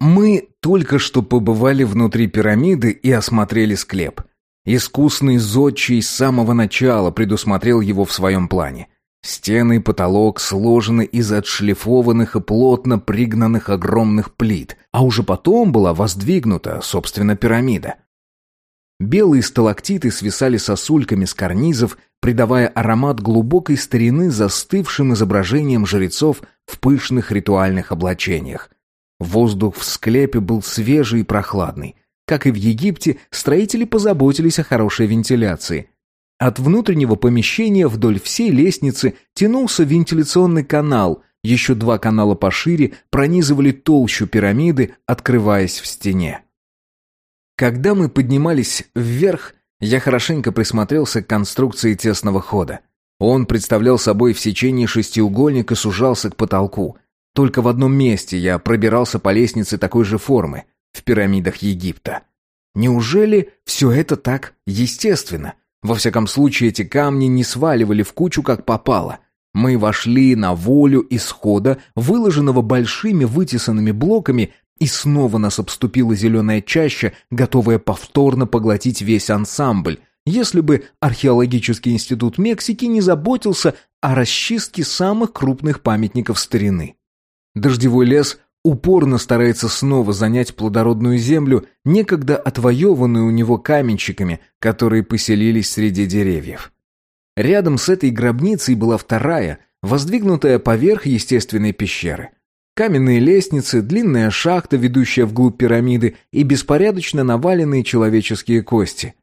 Мы только что побывали внутри пирамиды и осмотрели склеп. Искусный зодчий с самого начала предусмотрел его в своем плане. Стены и потолок сложены из отшлифованных и плотно пригнанных огромных плит, а уже потом была воздвигнута, собственно, пирамида. Белые сталактиты свисали сосульками с карнизов, придавая аромат глубокой старины застывшим изображением жрецов в пышных ритуальных облачениях. Воздух в склепе был свежий и прохладный. Как и в Египте, строители позаботились о хорошей вентиляции. От внутреннего помещения вдоль всей лестницы тянулся вентиляционный канал, еще два канала пошире пронизывали толщу пирамиды, открываясь в стене. Когда мы поднимались вверх, я хорошенько присмотрелся к конструкции тесного хода. Он представлял собой в сечении шестиугольник и сужался к потолку. Только в одном месте я пробирался по лестнице такой же формы, в пирамидах Египта. Неужели все это так естественно? Во всяком случае, эти камни не сваливали в кучу, как попало. Мы вошли на волю исхода, выложенного большими вытесанными блоками, и снова нас обступила зеленая чаща, готовая повторно поглотить весь ансамбль, если бы археологический институт Мексики не заботился о расчистке самых крупных памятников старины. Дождевой лес упорно старается снова занять плодородную землю, некогда отвоеванную у него каменщиками, которые поселились среди деревьев. Рядом с этой гробницей была вторая, воздвигнутая поверх естественной пещеры. Каменные лестницы, длинная шахта, ведущая вглубь пирамиды, и беспорядочно наваленные человеческие кости.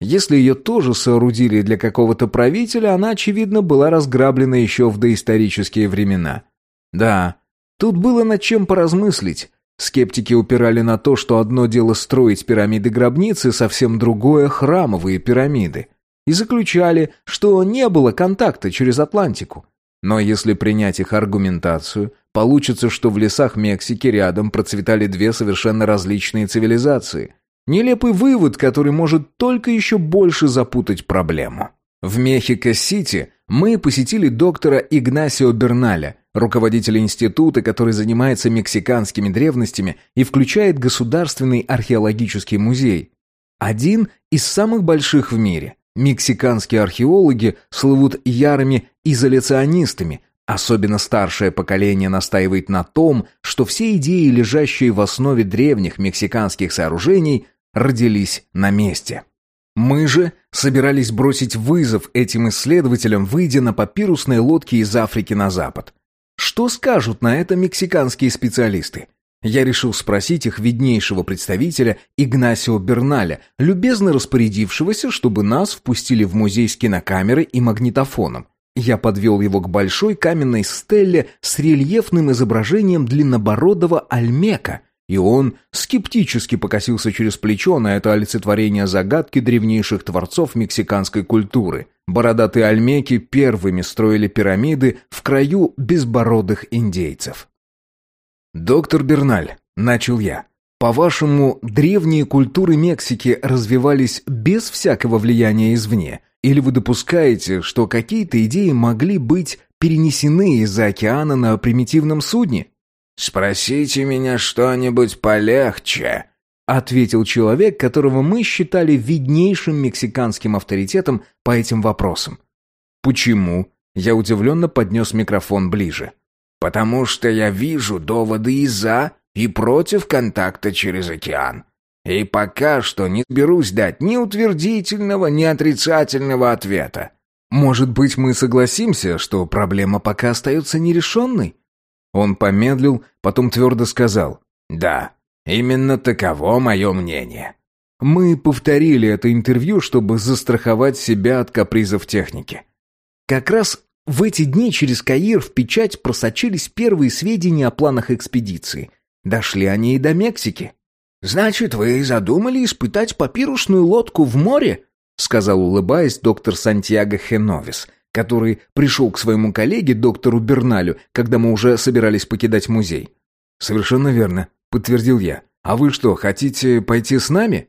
Если ее тоже соорудили для какого-то правителя, она, очевидно, была разграблена еще в доисторические времена. Да, Тут было над чем поразмыслить. Скептики упирали на то, что одно дело строить пирамиды-гробницы, совсем другое — храмовые пирамиды. И заключали, что не было контакта через Атлантику. Но если принять их аргументацию, получится, что в лесах Мексики рядом процветали две совершенно различные цивилизации. Нелепый вывод, который может только еще больше запутать проблему. В Мехико-Сити мы посетили доктора Игнасио Берналя, руководителя института, который занимается мексиканскими древностями и включает Государственный археологический музей. Один из самых больших в мире. Мексиканские археологи слывут ярыми изоляционистами, Особенно старшее поколение настаивает на том, что все идеи, лежащие в основе древних мексиканских сооружений, родились на месте. Мы же собирались бросить вызов этим исследователям, выйдя на папирусные лодки из Африки на запад. Что скажут на это мексиканские специалисты? Я решил спросить их виднейшего представителя Игнасио Берналя, любезно распорядившегося, чтобы нас впустили в музей с кинокамерой и магнитофоном. Я подвел его к большой каменной стелле с рельефным изображением длиннобородого альмека, и он скептически покосился через плечо на это олицетворение загадки древнейших творцов мексиканской культуры. Бородатые альмеки первыми строили пирамиды в краю безбородых индейцев. «Доктор Берналь», — начал я, — «по-вашему, древние культуры Мексики развивались без всякого влияния извне? Или вы допускаете, что какие-то идеи могли быть перенесены из-за океана на примитивном судне?» «Спросите меня что-нибудь полегче», — ответил человек, которого мы считали виднейшим мексиканским авторитетом по этим вопросам. «Почему?» — я удивленно поднес микрофон ближе. «Потому что я вижу доводы и за, и против контакта через океан. И пока что не берусь дать ни утвердительного, ни отрицательного ответа». «Может быть, мы согласимся, что проблема пока остается нерешенной?» Он помедлил, потом твердо сказал. «Да, именно таково мое мнение». Мы повторили это интервью, чтобы застраховать себя от капризов техники. Как раз в эти дни через Каир в печать просочились первые сведения о планах экспедиции. Дошли они и до Мексики. «Значит, вы задумали испытать папирусную лодку в море?» сказал, улыбаясь, доктор Сантьяго Хеновис – который пришел к своему коллеге, доктору Берналю, когда мы уже собирались покидать музей. «Совершенно верно», — подтвердил я. «А вы что, хотите пойти с нами?»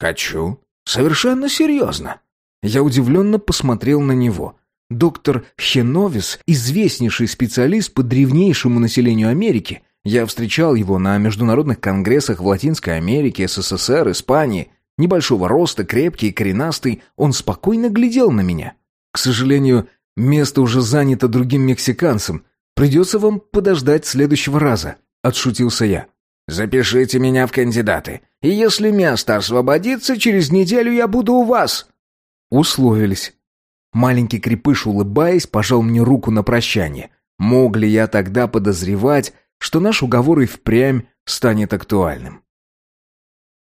«Хочу. Совершенно серьезно». Я удивленно посмотрел на него. Доктор Хеновис, известнейший специалист по древнейшему населению Америки, Я встречал его на международных конгрессах в Латинской Америке, СССР, Испании. Небольшого роста, крепкий коренастый, он спокойно глядел на меня. К сожалению, место уже занято другим мексиканцем. Придется вам подождать следующего раза, отшутился я. Запишите меня в кандидаты. И если место освободится, через неделю я буду у вас. Условились. Маленький крепыш, улыбаясь, пожал мне руку на прощание. Мог ли я тогда подозревать, что наш уговор и впрямь станет актуальным?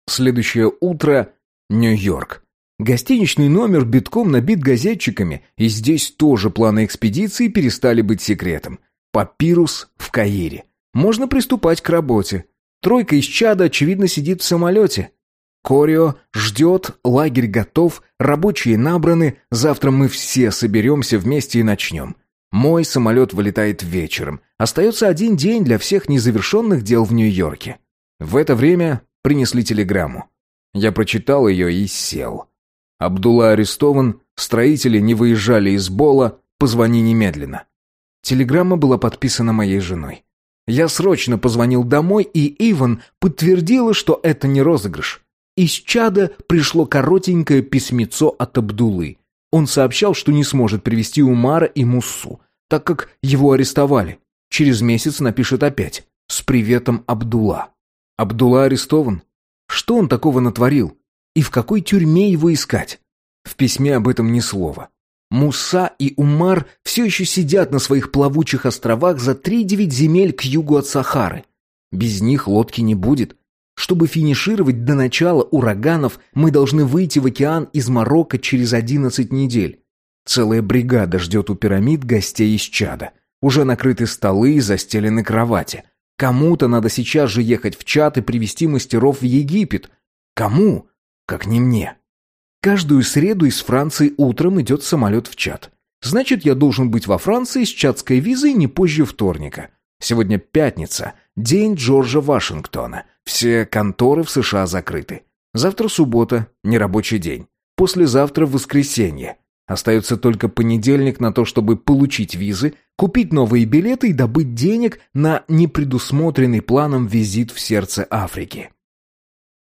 Следующее утро — Нью-Йорк. Гостиничный номер битком набит газетчиками, и здесь тоже планы экспедиции перестали быть секретом. Папирус в Каире. Можно приступать к работе. Тройка из чада, очевидно, сидит в самолете. Корио ждет, лагерь готов, рабочие набраны, завтра мы все соберемся вместе и начнем. Мой самолет вылетает вечером. Остается один день для всех незавершенных дел в Нью-Йорке. В это время принесли телеграмму. Я прочитал ее и сел. Абдулла арестован, строители не выезжали из Бола, позвони немедленно. Телеграмма была подписана моей женой. Я срочно позвонил домой, и Иван подтвердила, что это не розыгрыш. Из чада пришло коротенькое письмецо от Абдулы. Он сообщал, что не сможет привести Умара и Муссу, так как его арестовали. Через месяц напишет опять. С приветом Абдулла. Абдулла арестован. Что он такого натворил? И в какой тюрьме его искать? В письме об этом ни слова. Муса и Умар все еще сидят на своих плавучих островах за три-девять земель к югу от Сахары. Без них лодки не будет. Чтобы финишировать до начала ураганов, мы должны выйти в океан из Марокко через 11 недель. Целая бригада ждет у пирамид гостей из чада. Уже накрыты столы и застелены кровати. Кому-то надо сейчас же ехать в чат и привести мастеров в Египет. Кому? Как не мне. Каждую среду из Франции утром идет самолет в чат. Значит, я должен быть во Франции с чатской визой не позже вторника. Сегодня пятница, день Джорджа Вашингтона. Все конторы в США закрыты. Завтра суббота, нерабочий день. Послезавтра воскресенье. Остается только понедельник на то, чтобы получить визы, купить новые билеты и добыть денег на непредусмотренный планом визит в сердце Африки.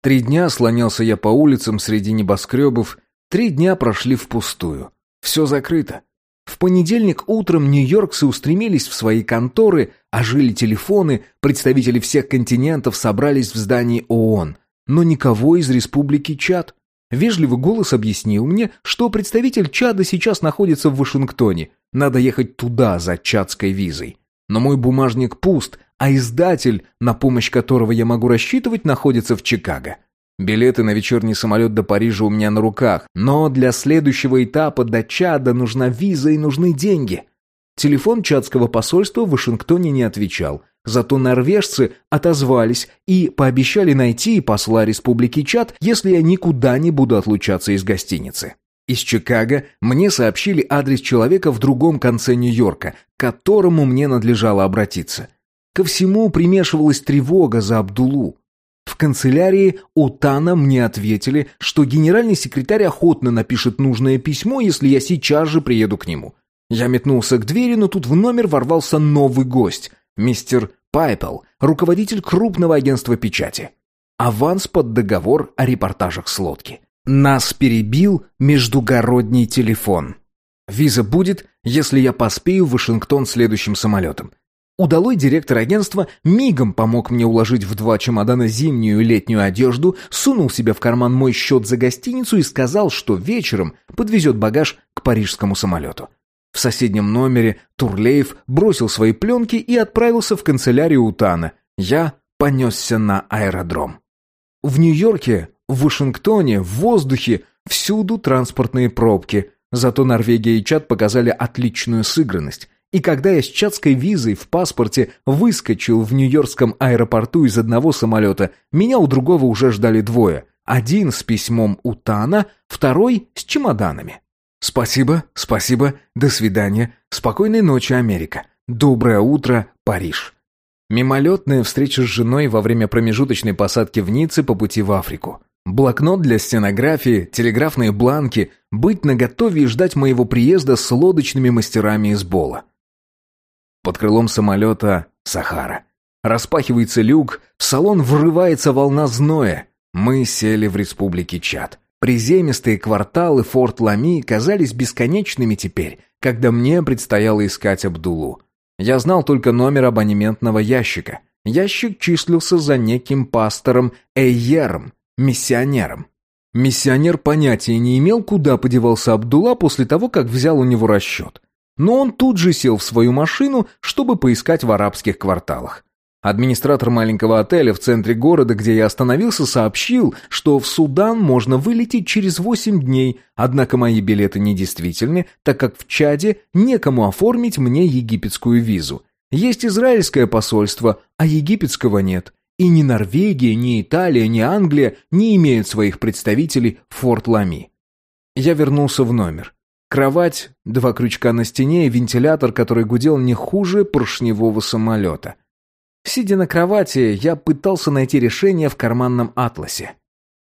Три дня слонялся я по улицам среди небоскребов, три дня прошли впустую. Все закрыто. В понедельник утром нью-йоркцы устремились в свои конторы, ожили телефоны, представители всех континентов собрались в здании ООН, но никого из республики Чад. Вежливый голос объяснил мне, что представитель Чада сейчас находится в Вашингтоне, надо ехать туда за чадской визой. Но мой бумажник пуст, а издатель, на помощь которого я могу рассчитывать, находится в Чикаго. Билеты на вечерний самолет до Парижа у меня на руках, но для следующего этапа до Чада нужна виза и нужны деньги. Телефон чадского посольства в Вашингтоне не отвечал, зато норвежцы отозвались и пообещали найти посла Республики Чад, если я никуда не буду отлучаться из гостиницы. Из Чикаго мне сообщили адрес человека в другом конце Нью-Йорка, к которому мне надлежало обратиться. Ко всему примешивалась тревога за Абдулу. В канцелярии у Тана мне ответили, что генеральный секретарь охотно напишет нужное письмо, если я сейчас же приеду к нему. Я метнулся к двери, но тут в номер ворвался новый гость, мистер Пайпел, руководитель крупного агентства печати. Аванс под договор о репортажах с лодки. Нас перебил междугородний телефон. Виза будет, если я поспею в Вашингтон следующим самолетом. Удалой директор агентства мигом помог мне уложить в два чемодана зимнюю и летнюю одежду, сунул себе в карман мой счет за гостиницу и сказал, что вечером подвезет багаж к парижскому самолету. В соседнем номере Турлеев бросил свои пленки и отправился в канцелярию Утана. Я понесся на аэродром. В Нью-Йорке, в Вашингтоне, в воздухе всюду транспортные пробки. Зато Норвегия и Чад показали отличную сыгранность. И когда я с чатской визой в паспорте выскочил в Нью-Йоркском аэропорту из одного самолета, меня у другого уже ждали двое. Один с письмом у Тана, второй с чемоданами. Спасибо, спасибо, до свидания, спокойной ночи, Америка. Доброе утро, Париж. Мимолетная встреча с женой во время промежуточной посадки в Ницце по пути в Африку. Блокнот для стенографии, телеграфные бланки, быть наготове и ждать моего приезда с лодочными мастерами из Бола. Под крылом самолета Сахара. Распахивается люк, в салон врывается волна зноя. Мы сели в республике Чад. Приземистые кварталы Форт Лами казались бесконечными теперь, когда мне предстояло искать Абдулу. Я знал только номер абонементного ящика. Ящик числился за неким пастором Эйером, миссионером. Миссионер понятия не имел, куда подевался Абдулла после того, как взял у него расчет. Но он тут же сел в свою машину, чтобы поискать в арабских кварталах. Администратор маленького отеля в центре города, где я остановился, сообщил, что в Судан можно вылететь через 8 дней, однако мои билеты недействительны, так как в Чаде некому оформить мне египетскую визу. Есть израильское посольство, а египетского нет. И ни Норвегия, ни Италия, ни Англия не имеют своих представителей в Форт-Лами. Я вернулся в номер. Кровать, два крючка на стене и вентилятор, который гудел не хуже поршневого самолета. Сидя на кровати, я пытался найти решение в карманном атласе.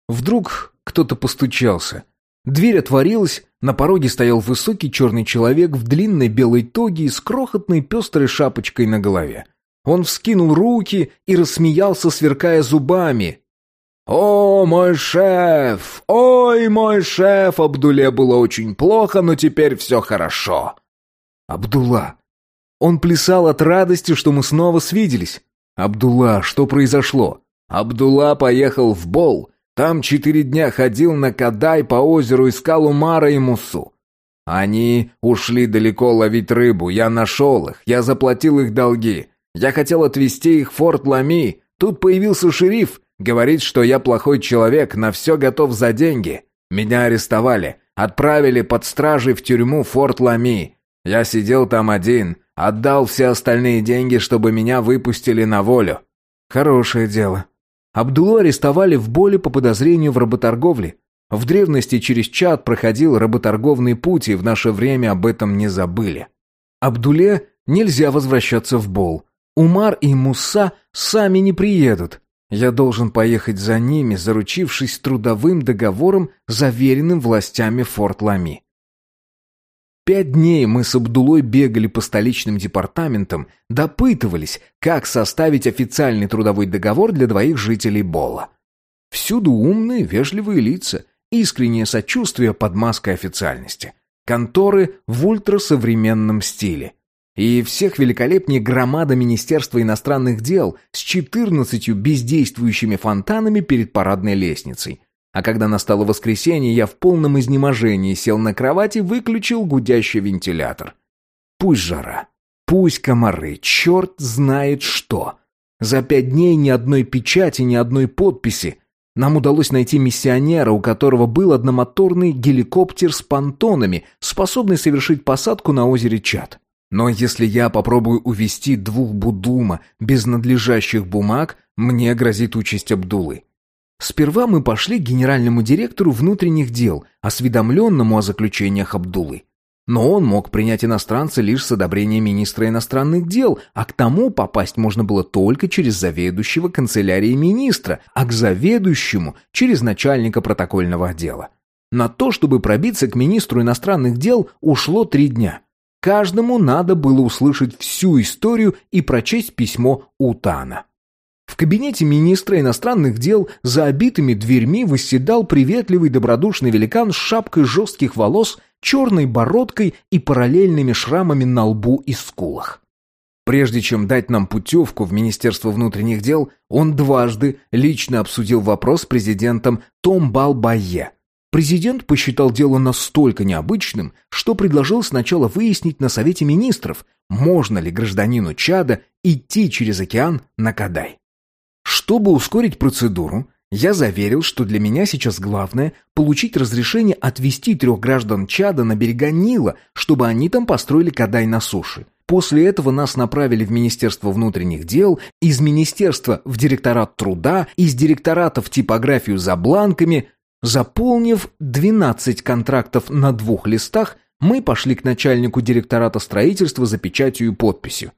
Вдруг кто-то постучался. Дверь отворилась, на пороге стоял высокий черный человек в длинной белой тоге и с крохотной пестрой шапочкой на голове. Он вскинул руки и рассмеялся, сверкая зубами. «О, мой шеф! Ой, мой шеф! Абдуле было очень плохо, но теперь все хорошо!» «Абдулла, он плясал от радости, что мы снова свиделись. «Абдулла, что произошло?» «Абдулла поехал в Бол. Там четыре дня ходил на Кадай по озеру, искал Умара и Мусу. Они ушли далеко ловить рыбу, я нашел их, я заплатил их долги. Я хотел отвезти их в Форт Лами. Тут появился шериф, говорит, что я плохой человек, на все готов за деньги. Меня арестовали, отправили под стражей в тюрьму Форт Лами. Я сидел там один, Отдал все остальные деньги, чтобы меня выпустили на волю. Хорошее дело. Абдулу арестовали в Боле по подозрению в работорговле. В древности через чат проходил работорговный путь, и в наше время об этом не забыли. Абдуле нельзя возвращаться в Бол. Умар и Муса сами не приедут. Я должен поехать за ними, заручившись трудовым договором, заверенным властями Форт Лами. Пять дней мы с Абдулой бегали по столичным департаментам, допытывались, как составить официальный трудовой договор для двоих жителей Бола. Всюду умные, вежливые лица, искреннее сочувствие под маской официальности. Конторы в ультрасовременном стиле. И всех великолепнее громада Министерства иностранных дел с 14 бездействующими фонтанами перед парадной лестницей. А когда настало воскресенье, я в полном изнеможении сел на кровать и выключил гудящий вентилятор. Пусть жара, пусть комары, черт знает что. За пять дней ни одной печати, ни одной подписи. Нам удалось найти миссионера, у которого был одномоторный геликоптер с понтонами, способный совершить посадку на озере Чад. Но если я попробую увести двух Будума без надлежащих бумаг, мне грозит участь Абдулы. Сперва мы пошли к генеральному директору внутренних дел, осведомленному о заключениях Абдулы. Но он мог принять иностранца лишь с одобрения министра иностранных дел, а к тому попасть можно было только через заведующего канцелярией министра, а к заведующему через начальника протокольного отдела. На то, чтобы пробиться к министру иностранных дел, ушло три дня. Каждому надо было услышать всю историю и прочесть письмо Утана. В кабинете министра иностранных дел за обитыми дверьми восседал приветливый добродушный великан с шапкой жестких волос, черной бородкой и параллельными шрамами на лбу и скулах. Прежде чем дать нам путевку в Министерство внутренних дел, он дважды лично обсудил вопрос с президентом Том Балбайе. Президент посчитал дело настолько необычным, что предложил сначала выяснить на Совете министров, можно ли гражданину Чада идти через океан на Кадай. Чтобы ускорить процедуру, я заверил, что для меня сейчас главное – получить разрешение отвезти трех граждан Чада на берега Нила, чтобы они там построили Кадай на суше. После этого нас направили в Министерство внутренних дел, из Министерства в Директорат труда, из Директората в типографию за бланками. Заполнив 12 контрактов на двух листах, мы пошли к начальнику Директората строительства за печатью и подписью.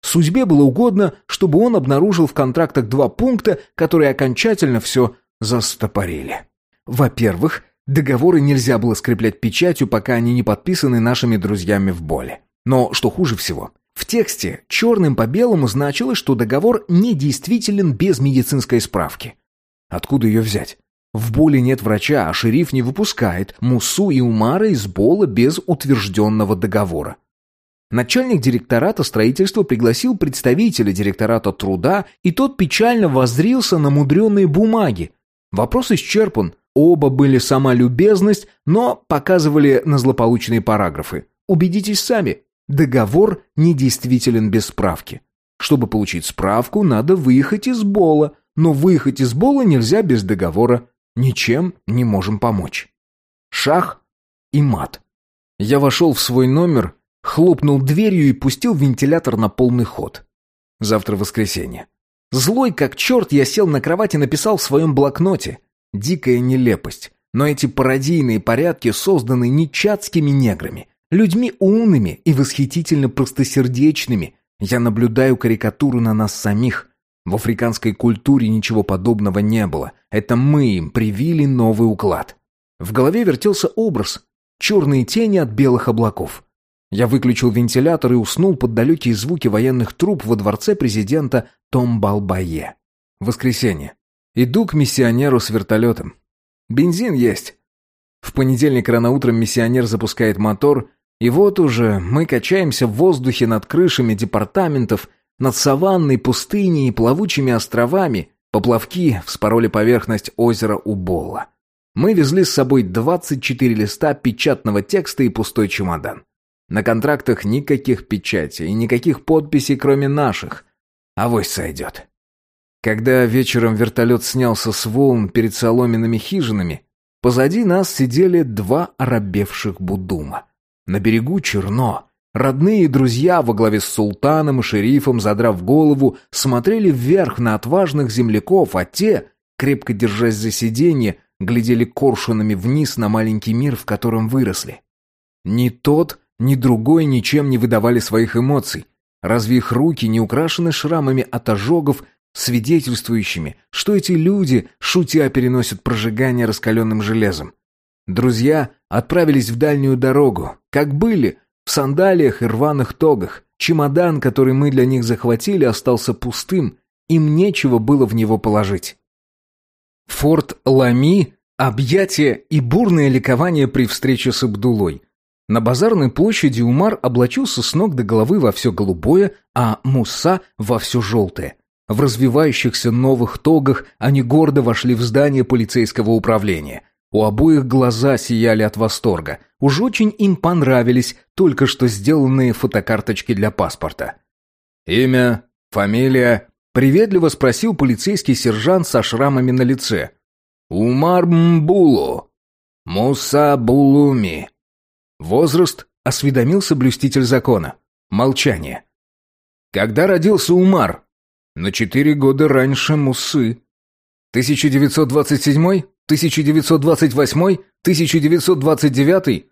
Судьбе было угодно, чтобы он обнаружил в контрактах два пункта, которые окончательно все застопорили. Во-первых, договоры нельзя было скреплять печатью, пока они не подписаны нашими друзьями в боле. Но, что хуже всего, В тексте черным по белому значилось, что договор недействителен без медицинской справки. Откуда ее взять? В Боле нет врача, а шериф не выпускает Мусу и Умара из Бола без утвержденного договора. Начальник директората строительства пригласил представителя директората труда, и тот печально воззрился на мудреные бумаги. Вопрос исчерпан. Оба были сама любезность, но показывали на злополучные параграфы. Убедитесь сами, договор недействителен без справки. Чтобы получить справку, надо выехать из Бола, но выехать из Бола нельзя без договора. Ничем не можем помочь. Шах и мат. Я вошел в свой номер, хлопнул дверью и пустил вентилятор на полный ход. Завтра воскресенье. Злой как черт я сел на кровать и написал в своем блокноте. Дикая нелепость. Но эти пародийные порядки созданы не чатскими неграми, людьми умными и восхитительно простосердечными. Я наблюдаю карикатуру на нас самих, в африканской культуре ничего подобного не было. Это мы им привили новый уклад. В голове вертелся образ. Черные тени от белых облаков. Я выключил вентилятор и уснул под далекие звуки военных труб во дворце президента Томбалбае. Воскресенье. Иду к миссионеру с вертолетом. Бензин есть. В понедельник рано утром миссионер запускает мотор, и вот уже мы качаемся в воздухе над крышами департаментов над саванной, пустыней и плавучими островами поплавки вспороли поверхность озера Уболла. Мы везли с собой 24 листа печатного текста и пустой чемодан. На контрактах никаких печатей и никаких подписей, кроме наших. Авось сойдет. Когда вечером вертолет снялся с волн перед соломенными хижинами, позади нас сидели два оробевших будума. На берегу черно, Родные и друзья во главе с султаном и шерифом, задрав голову, смотрели вверх на отважных земляков, а те, крепко держась за сиденье, глядели коршунами вниз на маленький мир, в котором выросли. Ни тот, ни другой ничем не выдавали своих эмоций. Разве их руки не украшены шрамами от ожогов, свидетельствующими, что эти люди, шутя, переносят прожигание раскаленным железом? Друзья отправились в дальнюю дорогу, как были, в сандалиях и рваных тогах. Чемодан, который мы для них захватили, остался пустым. Им нечего было в него положить. Форт Лами, объятия и бурное ликование при встрече с Абдулой. На базарной площади Умар облачился с ног до головы во все голубое, а Муса во все желтое. В развивающихся новых тогах они гордо вошли в здание полицейского управления. У обоих глаза сияли от восторга. Уж очень им понравились только что сделанные фотокарточки для паспорта. «Имя? Фамилия?» — приветливо спросил полицейский сержант со шрамами на лице. «Умар Мбулу. Муса Булуми». «Возраст?» — осведомился блюститель закона. «Молчание». «Когда родился Умар?» «На четыре года раньше Мусы». «1927?» 1928? 1929?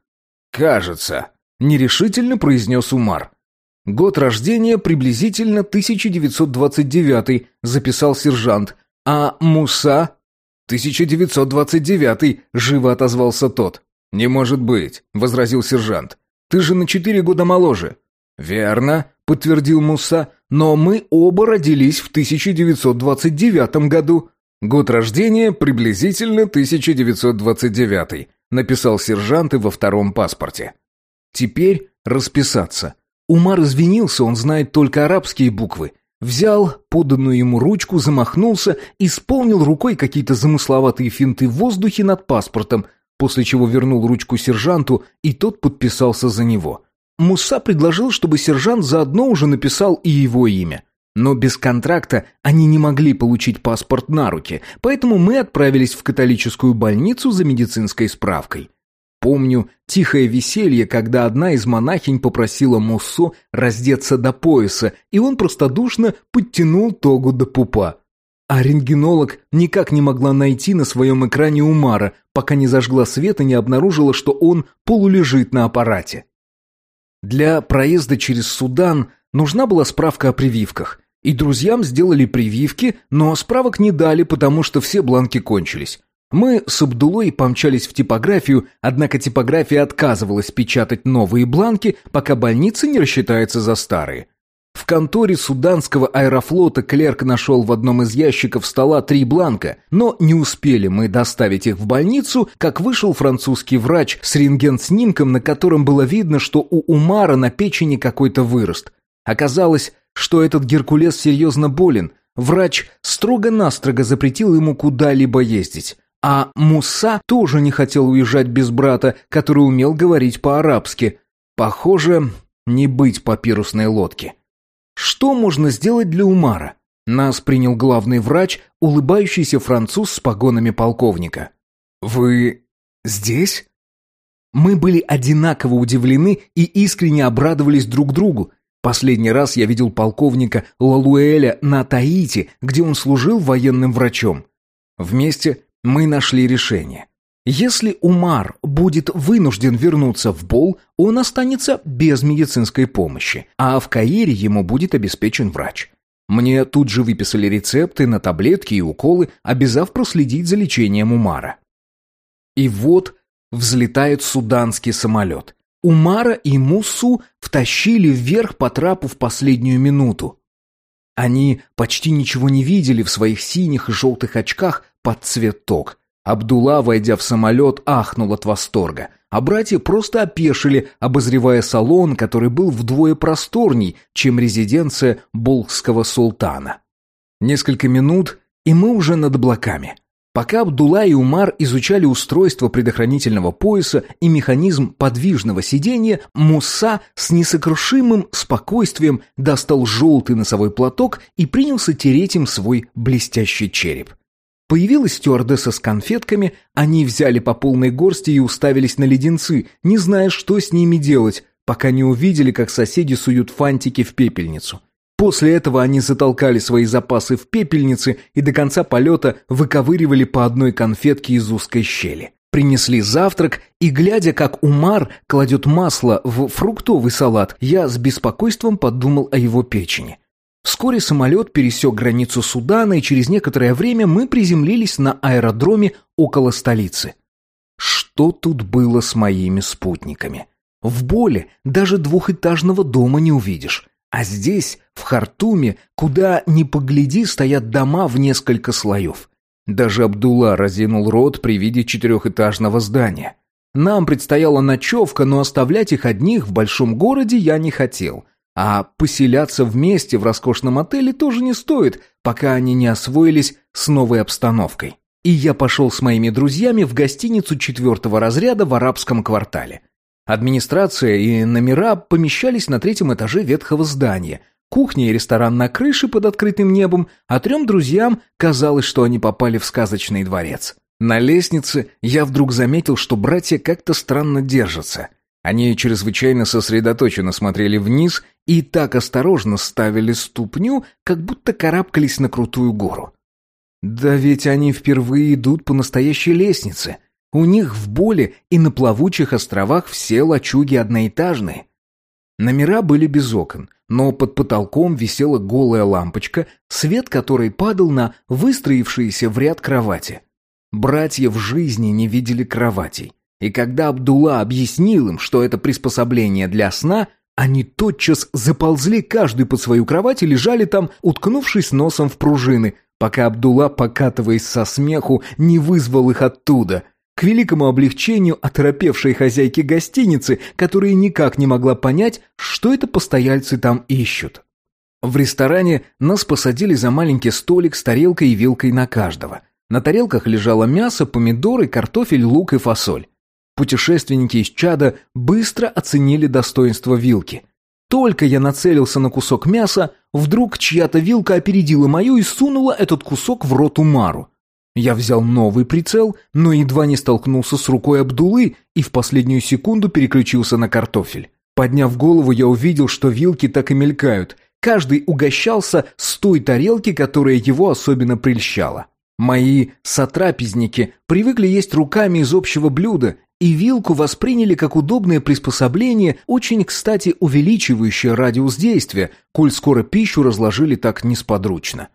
Кажется, нерешительно произнес Умар. Год рождения приблизительно 1929, записал сержант. А Муса? 1929, живо отозвался тот. Не может быть, возразил сержант. Ты же на четыре года моложе. Верно, подтвердил Муса, но мы оба родились в 1929 году. Год рождения приблизительно 1929, написал сержант и во втором паспорте. Теперь расписаться. Умар извинился, он знает только арабские буквы. Взял поданную ему ручку, замахнулся, исполнил рукой какие-то замысловатые финты в воздухе над паспортом, после чего вернул ручку сержанту, и тот подписался за него. Муса предложил, чтобы сержант заодно уже написал и его имя. Но без контракта они не могли получить паспорт на руки, поэтому мы отправились в католическую больницу за медицинской справкой. Помню тихое веселье, когда одна из монахинь попросила Муссо раздеться до пояса, и он простодушно подтянул тогу до пупа. А рентгенолог никак не могла найти на своем экране Умара, пока не зажгла свет и не обнаружила, что он полулежит на аппарате. Для проезда через Судан нужна была справка о прививках. И друзьям сделали прививки, но справок не дали, потому что все бланки кончились. Мы с Абдулой помчались в типографию, однако типография отказывалась печатать новые бланки, пока больница не рассчитается за старые. В конторе суданского аэрофлота клерк нашел в одном из ящиков стола три бланка, но не успели мы доставить их в больницу, как вышел французский врач с рентген-снимком, на котором было видно, что у Умара на печени какой-то вырост. Оказалось, что этот Геркулес серьезно болен. Врач строго-настрого запретил ему куда-либо ездить. А Муса тоже не хотел уезжать без брата, который умел говорить по-арабски. Похоже, не быть папирусной лодки. Что можно сделать для Умара? Нас принял главный врач, улыбающийся француз с погонами полковника. «Вы здесь?» Мы были одинаково удивлены и искренне обрадовались друг другу. Последний раз я видел полковника Лалуэля на Таити, где он служил военным врачом. Вместе мы нашли решение. Если Умар будет вынужден вернуться в Бол, он останется без медицинской помощи, а в Каире ему будет обеспечен врач. Мне тут же выписали рецепты на таблетки и уколы, обязав проследить за лечением Умара. И вот взлетает суданский самолет. Умара и Мусу втащили вверх по трапу в последнюю минуту. Они почти ничего не видели в своих синих и желтых очках под цветок – Абдулла, войдя в самолет, ахнул от восторга, а братья просто опешили, обозревая салон, который был вдвое просторней, чем резиденция болгского султана. Несколько минут, и мы уже над облаками. Пока Абдулла и Умар изучали устройство предохранительного пояса и механизм подвижного сидения, Муса с несокрушимым спокойствием достал желтый носовой платок и принялся тереть им свой блестящий череп. Появилась стюардесса с конфетками, они взяли по полной горсти и уставились на леденцы, не зная, что с ними делать, пока не увидели, как соседи суют фантики в пепельницу. После этого они затолкали свои запасы в пепельницы и до конца полета выковыривали по одной конфетке из узкой щели. Принесли завтрак, и, глядя, как Умар кладет масло в фруктовый салат, я с беспокойством подумал о его печени. Вскоре самолет пересек границу Судана, и через некоторое время мы приземлились на аэродроме около столицы. Что тут было с моими спутниками? В Боле даже двухэтажного дома не увидишь. А здесь, в Хартуме, куда ни погляди, стоят дома в несколько слоев. Даже Абдулла разинул рот при виде четырехэтажного здания. Нам предстояла ночевка, но оставлять их одних в большом городе я не хотел – а поселяться вместе в роскошном отеле тоже не стоит, пока они не освоились с новой обстановкой. И я пошел с моими друзьями в гостиницу четвертого разряда в арабском квартале. Администрация и номера помещались на третьем этаже ветхого здания. Кухня и ресторан на крыше под открытым небом, а трем друзьям казалось, что они попали в сказочный дворец. На лестнице я вдруг заметил, что братья как-то странно держатся – они чрезвычайно сосредоточенно смотрели вниз и так осторожно ставили ступню, как будто карабкались на крутую гору. Да ведь они впервые идут по настоящей лестнице. У них в Боле и на плавучих островах все лачуги одноэтажные. Номера были без окон, но под потолком висела голая лампочка, свет которой падал на выстроившиеся в ряд кровати. Братья в жизни не видели кроватей. И когда Абдулла объяснил им, что это приспособление для сна, они тотчас заползли каждый под свою кровать и лежали там, уткнувшись носом в пружины, пока Абдулла, покатываясь со смеху, не вызвал их оттуда. К великому облегчению оторопевшей хозяйки гостиницы, которая никак не могла понять, что это постояльцы там ищут. В ресторане нас посадили за маленький столик с тарелкой и вилкой на каждого. На тарелках лежало мясо, помидоры, картофель, лук и фасоль. Путешественники из чада быстро оценили достоинство вилки. Только я нацелился на кусок мяса, вдруг чья-то вилка опередила мою и сунула этот кусок в рот Умару. Я взял новый прицел, но едва не столкнулся с рукой Абдулы и в последнюю секунду переключился на картофель. Подняв голову, я увидел, что вилки так и мелькают. Каждый угощался с той тарелки, которая его особенно прельщала. Мои сотрапезники привыкли есть руками из общего блюда, и вилку восприняли как удобное приспособление, очень, кстати, увеличивающее радиус действия, коль скоро пищу разложили так несподручно.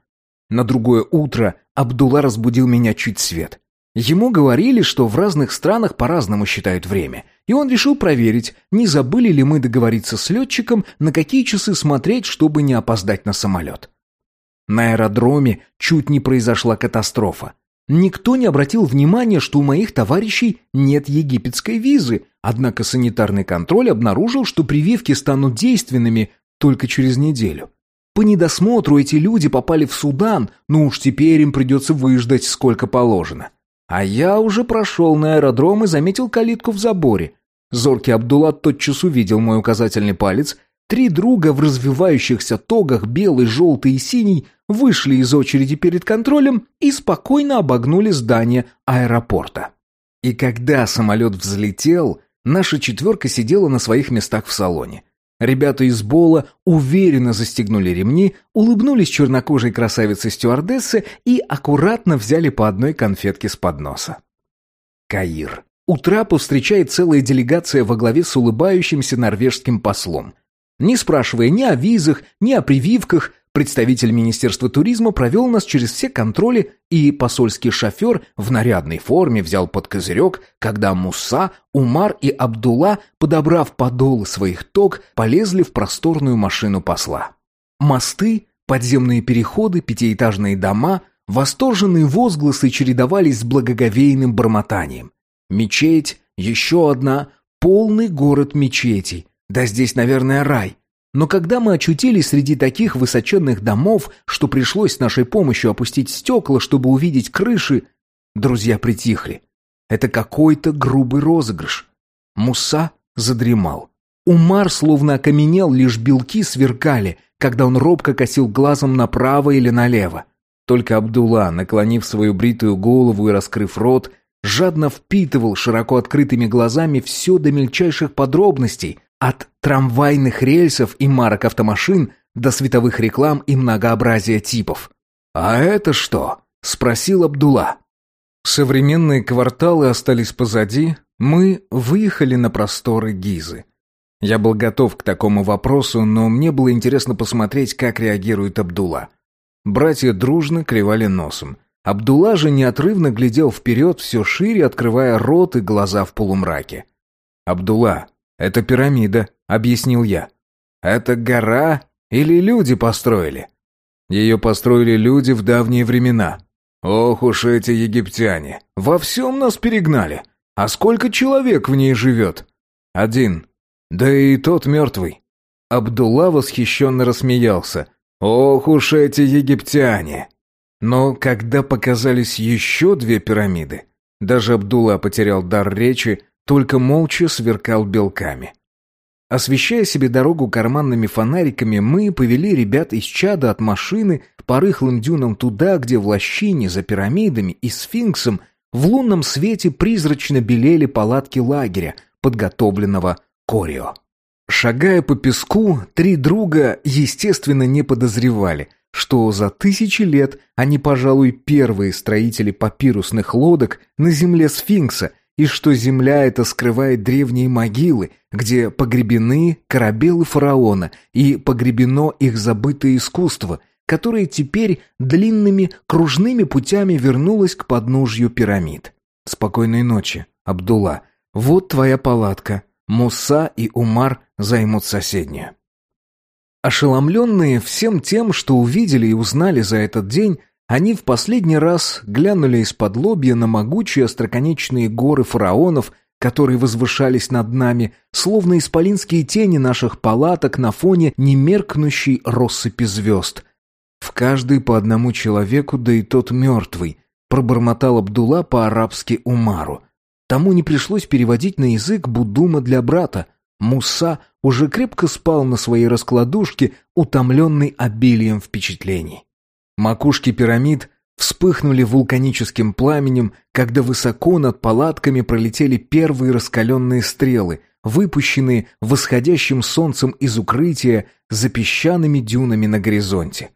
На другое утро Абдулла разбудил меня чуть свет. Ему говорили, что в разных странах по-разному считают время, и он решил проверить, не забыли ли мы договориться с летчиком, на какие часы смотреть, чтобы не опоздать на самолет. На аэродроме чуть не произошла катастрофа. Никто не обратил внимания, что у моих товарищей нет египетской визы, однако санитарный контроль обнаружил, что прививки станут действенными только через неделю. По недосмотру эти люди попали в Судан, но уж теперь им придется выждать сколько положено. А я уже прошел на аэродром и заметил калитку в заборе. Зоркий Абдулла тотчас увидел мой указательный палец. Три друга в развивающихся тогах, белый, желтый и синий, вышли из очереди перед контролем и спокойно обогнули здание аэропорта. И когда самолет взлетел, наша четверка сидела на своих местах в салоне. Ребята из Бола уверенно застегнули ремни, улыбнулись чернокожей красавице-стюардессе и аккуратно взяли по одной конфетке с подноса. Каир. У трапа встречает целая делегация во главе с улыбающимся норвежским послом. Не спрашивая ни о визах, ни о прививках, Представитель Министерства туризма провел нас через все контроли, и посольский шофер в нарядной форме взял под козырек, когда Муса, Умар и Абдулла, подобрав подолы своих тог, полезли в просторную машину посла. Мосты, подземные переходы, пятиэтажные дома, восторженные возгласы чередовались с благоговейным бормотанием. Мечеть, еще одна, полный город мечетей. Да здесь, наверное, рай. Но когда мы очутились среди таких высоченных домов, что пришлось с нашей помощью опустить стекла, чтобы увидеть крыши, друзья притихли. Это какой-то грубый розыгрыш. Муса задремал. Умар словно окаменел, лишь белки сверкали, когда он робко косил глазом направо или налево. Только Абдулла, наклонив свою бритую голову и раскрыв рот, жадно впитывал широко открытыми глазами все до мельчайших подробностей, от трамвайных рельсов и марок автомашин до световых реклам и многообразия типов. «А это что?» — спросил Абдулла. Современные кварталы остались позади, мы выехали на просторы Гизы. Я был готов к такому вопросу, но мне было интересно посмотреть, как реагирует Абдулла. Братья дружно кривали носом. Абдулла же неотрывно глядел вперед, все шире открывая рот и глаза в полумраке. «Абдулла, «Это пирамида», — объяснил я. «Это гора или люди построили?» «Ее построили люди в давние времена». «Ох уж эти египтяне! Во всем нас перегнали! А сколько человек в ней живет?» «Один. Да и тот мертвый». Абдулла восхищенно рассмеялся. «Ох уж эти египтяне!» Но когда показались еще две пирамиды, даже Абдулла потерял дар речи, только молча сверкал белками. Освещая себе дорогу карманными фонариками, мы повели ребят из чада от машины по рыхлым дюнам туда, где в лощине за пирамидами и сфинксом в лунном свете призрачно белели палатки лагеря, подготовленного Корио. Шагая по песку, три друга, естественно, не подозревали, что за тысячи лет они, пожалуй, первые строители папирусных лодок на земле сфинкса и что земля эта скрывает древние могилы, где погребены корабелы фараона и погребено их забытое искусство, которое теперь длинными кружными путями вернулось к подножью пирамид. Спокойной ночи, Абдулла. Вот твоя палатка. Муса и Умар займут соседнюю. Ошеломленные всем тем, что увидели и узнали за этот день, они в последний раз глянули из-под лобья на могучие остроконечные горы фараонов, которые возвышались над нами, словно исполинские тени наших палаток на фоне немеркнущей россыпи звезд. В каждой по одному человеку, да и тот мертвый, пробормотал Абдулла по-арабски Умару. Тому не пришлось переводить на язык Будума для брата. Муса уже крепко спал на своей раскладушке, утомленный обилием впечатлений. Макушки пирамид вспыхнули вулканическим пламенем, когда высоко над палатками пролетели первые раскаленные стрелы, выпущенные восходящим солнцем из укрытия за песчаными дюнами на горизонте.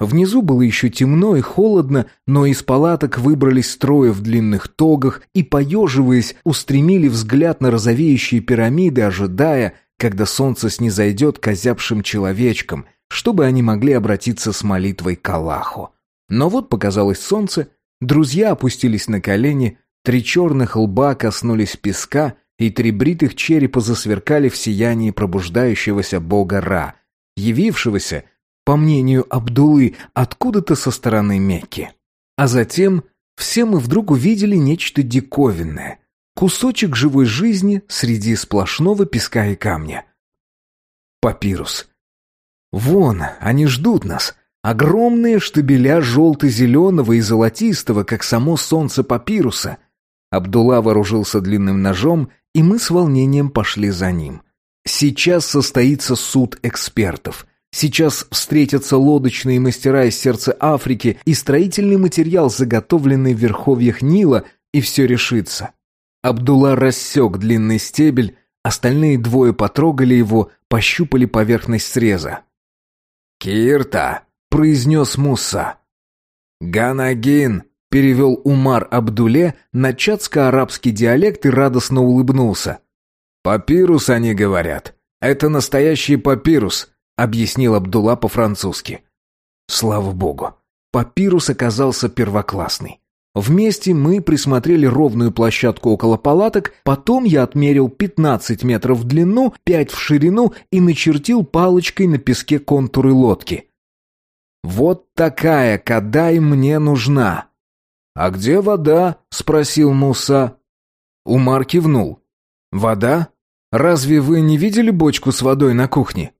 Внизу было еще темно и холодно, но из палаток выбрались строя в длинных тогах и, поеживаясь, устремили взгляд на розовеющие пирамиды, ожидая, когда солнце снизойдет к озябшим человечкам — чтобы они могли обратиться с молитвой к Аллаху. Но вот показалось солнце, друзья опустились на колени, три черных лба коснулись песка, и три бритых черепа засверкали в сиянии пробуждающегося бога Ра, явившегося, по мнению Абдулы, откуда-то со стороны Мекки. А затем все мы вдруг увидели нечто диковинное. Кусочек живой жизни среди сплошного песка и камня. Папирус. Вон, они ждут нас. Огромные штабеля желто-зеленого и золотистого, как само солнце папируса. Абдулла вооружился длинным ножом, и мы с волнением пошли за ним. Сейчас состоится суд экспертов. Сейчас встретятся лодочные мастера из сердца Африки и строительный материал, заготовленный в верховьях Нила, и все решится. Абдулла рассек длинный стебель, остальные двое потрогали его, пощупали поверхность среза. «Кирта!» — произнес Муса. «Ганагин!» — перевел Умар Абдуле на чацко-арабский диалект и радостно улыбнулся. «Папирус, они говорят. Это настоящий папирус объяснил Абдулла по-французски. Слава богу, папирус оказался первоклассный. Вместе мы присмотрели ровную площадку около палаток, потом я отмерил 15 метров в длину, 5 в ширину и начертил палочкой на песке контуры лодки. «Вот такая кадай мне нужна». «А где вода?» — спросил Муса. Умар кивнул. «Вода? Разве вы не видели бочку с водой на кухне?»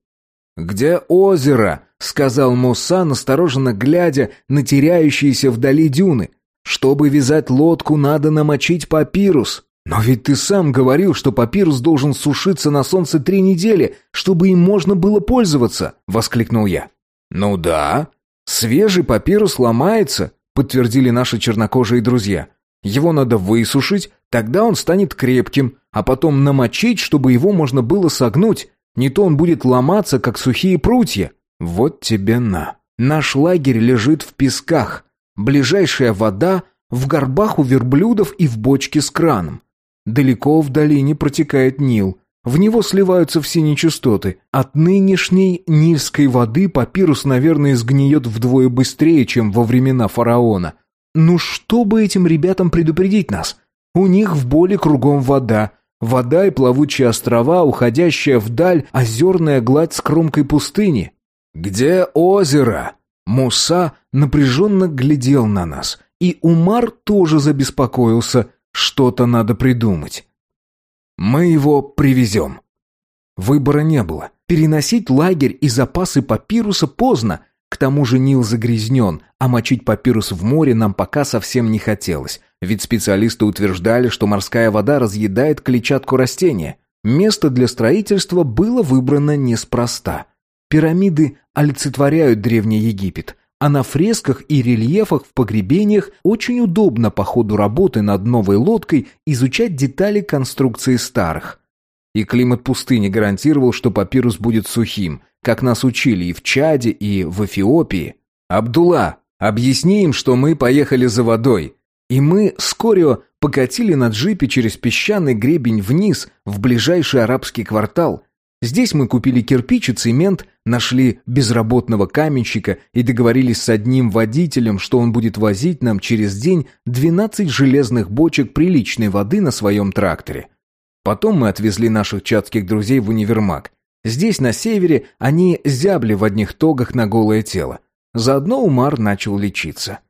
«Где озеро?» — сказал Муса, настороженно глядя на теряющиеся вдали дюны. «Чтобы вязать лодку, надо намочить папирус». «Но ведь ты сам говорил, что папирус должен сушиться на солнце три недели, чтобы им можно было пользоваться», — воскликнул я. «Ну да. Свежий папирус ломается», — подтвердили наши чернокожие друзья. «Его надо высушить, тогда он станет крепким, а потом намочить, чтобы его можно было согнуть. Не то он будет ломаться, как сухие прутья. Вот тебе на. Наш лагерь лежит в песках. Ближайшая вода в горбах у верблюдов и в бочке с краном. Далеко в долине протекает Нил. В него сливаются все нечистоты. От нынешней нильской воды папирус, наверное, сгниет вдвое быстрее, чем во времена фараона. Ну что бы этим ребятам предупредить нас? У них в боли кругом вода, Вода и плавучие острова, уходящая вдаль озерная гладь с кромкой пустыни. «Где озеро?» Муса напряженно глядел на нас, и Умар тоже забеспокоился. Что-то надо придумать. «Мы его привезем». Выбора не было. Переносить лагерь и запасы папируса поздно. К тому же Нил загрязнен, а мочить папирус в море нам пока совсем не хотелось. Ведь специалисты утверждали, что морская вода разъедает клетчатку растения. Место для строительства было выбрано неспроста. Пирамиды олицетворяют Древний Египет, а на фресках и рельефах в погребениях очень удобно по ходу работы над новой лодкой изучать детали конструкции старых. И климат пустыни гарантировал, что папирус будет сухим, как нас учили и в Чаде, и в Эфиопии. «Абдулла, объясни им, что мы поехали за водой», и мы с Корио покатили на джипе через песчаный гребень вниз, в ближайший арабский квартал. Здесь мы купили кирпич и цемент, нашли безработного каменщика и договорились с одним водителем, что он будет возить нам через день 12 железных бочек приличной воды на своем тракторе. Потом мы отвезли наших чатских друзей в универмаг. Здесь, на севере, они зябли в одних тогах на голое тело. Заодно Умар начал лечиться.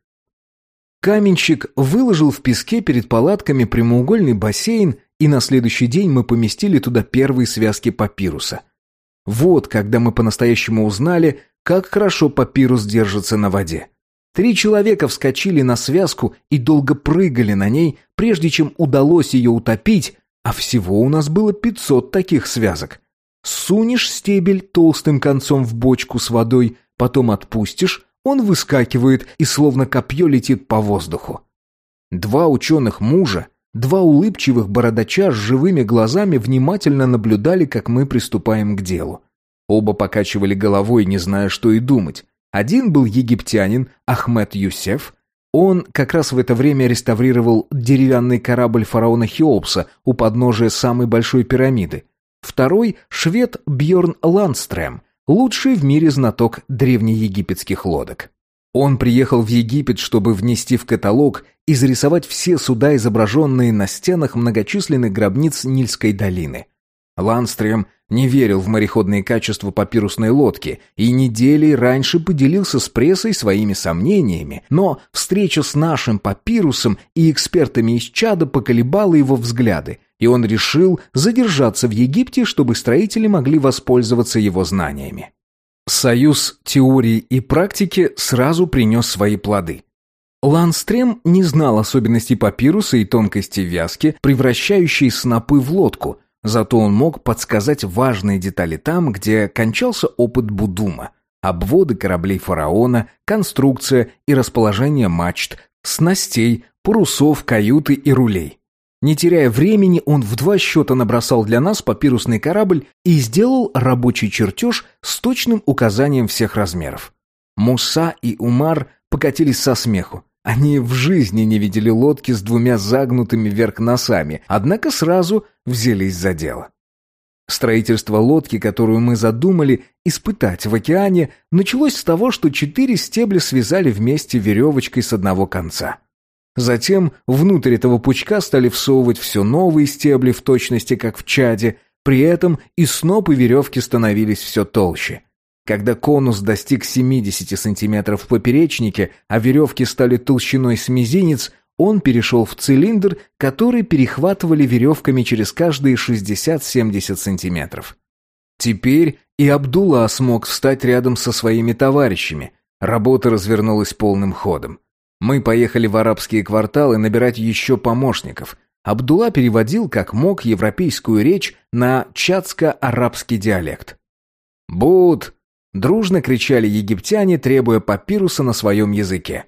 Каменщик выложил в песке перед палатками прямоугольный бассейн, и на следующий день мы поместили туда первые связки папируса. Вот когда мы по-настоящему узнали, как хорошо папирус держится на воде. Три человека вскочили на связку и долго прыгали на ней, прежде чем удалось ее утопить, а всего у нас было 500 таких связок. Сунешь стебель толстым концом в бочку с водой, потом отпустишь, он выскакивает и словно копье летит по воздуху. Два ученых мужа, два улыбчивых бородача с живыми глазами внимательно наблюдали, как мы приступаем к делу. Оба покачивали головой, не зная, что и думать. Один был египтянин Ахмед Юсеф. Он как раз в это время реставрировал деревянный корабль фараона Хеопса у подножия самой большой пирамиды. Второй — швед Бьорн Ландстрем, лучший в мире знаток древнеегипетских лодок. Он приехал в Египет, чтобы внести в каталог и зарисовать все суда, изображенные на стенах многочисленных гробниц Нильской долины. Ланстрем не верил в мореходные качества папирусной лодки и недели раньше поделился с прессой своими сомнениями, но встреча с нашим папирусом и экспертами из Чада поколебала его взгляды, и он решил задержаться в Египте, чтобы строители могли воспользоваться его знаниями. Союз теории и практики сразу принес свои плоды. Ланстрем не знал особенностей папируса и тонкости вязки, превращающей снопы в лодку, зато он мог подсказать важные детали там, где кончался опыт Будума. Обводы кораблей фараона, конструкция и расположение мачт, снастей, парусов, каюты и рулей. Не теряя времени, он в два счета набросал для нас папирусный корабль и сделал рабочий чертеж с точным указанием всех размеров. Муса и Умар покатились со смеху. Они в жизни не видели лодки с двумя загнутыми вверх носами, однако сразу взялись за дело. Строительство лодки, которую мы задумали испытать в океане, началось с того, что четыре стебля связали вместе веревочкой с одного конца. Затем внутрь этого пучка стали всовывать все новые стебли в точности, как в чаде, при этом и сноп и веревки становились все толще. Когда конус достиг 70 сантиметров в поперечнике, а веревки стали толщиной с мизинец, он перешел в цилиндр, который перехватывали веревками через каждые 60-70 сантиметров. Теперь и Абдулла смог встать рядом со своими товарищами. Работа развернулась полным ходом. Мы поехали в арабские кварталы набирать еще помощников. Абдулла переводил как мог европейскую речь на чацко-арабский диалект. «Буд!» — дружно кричали египтяне, требуя папируса на своем языке.